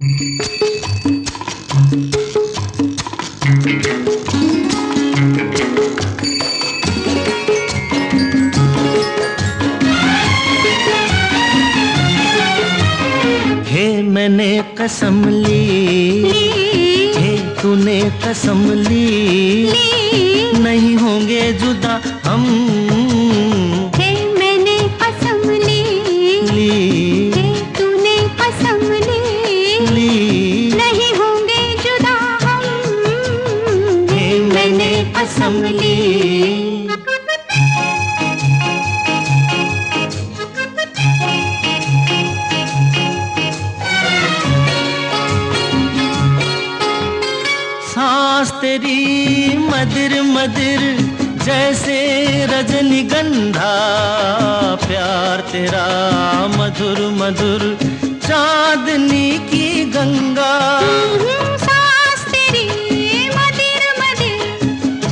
हे मैंने कसम ली हे तूने कसम ली नहीं होंगे जुदा हम। तेरी मदिर मदिर जैसे रजनीगंधा प्यार तेरा मधुर मधुर चांदनी की गंगा।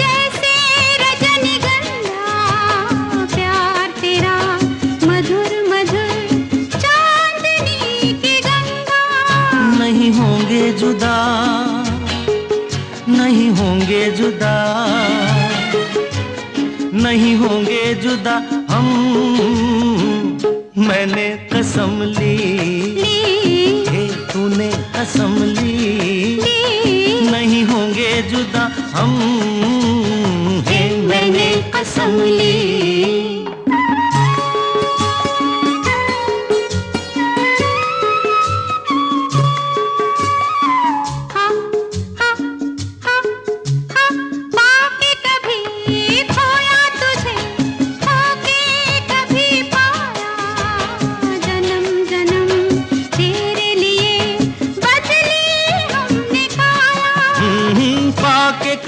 जैसे रजनीगंधा प्यार तेरा मधुर मधुर चांदनी की गंगा। नहीं होंगे जुदा नहीं होंगे जुदा। नहीं होंगे जुदा हम। मैंने कसम ली। ली। तूने कसम ली। ली। नहीं होंगे जुदा हम। हे मैंने कसम ली।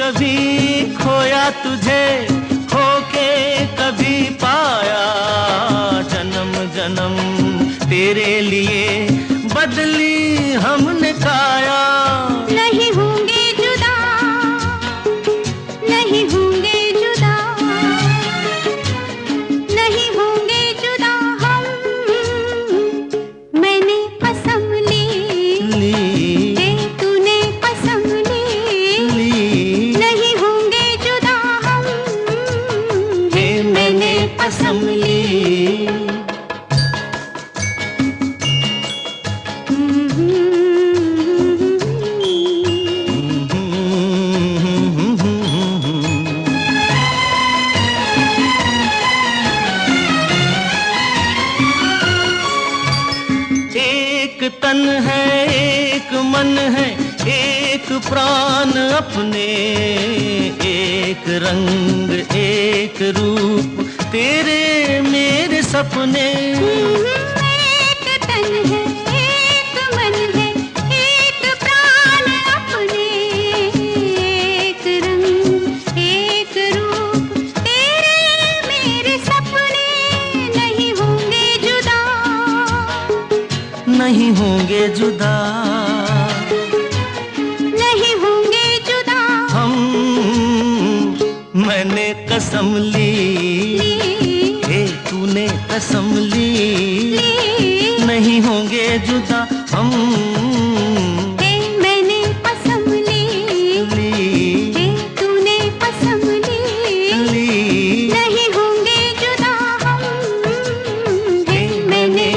कभी खोया तुझे तन है एक मन है एक प्राण अपने। एक रंग एक रूप तेरे मेरे सपने। एक तन है एक मन है एक प्राण अपने। एक रंग एक रूप तेरे मेरे सपने नहीं होंगे जुदा। नहीं होंगे जुदा। नहीं होंगे जुदा। हम मैंने कसम ली। असम्बली नहीं होंगे जुदा हम। मैंने असम्बली तूने नहीं होंगे जुदा हम। मैंने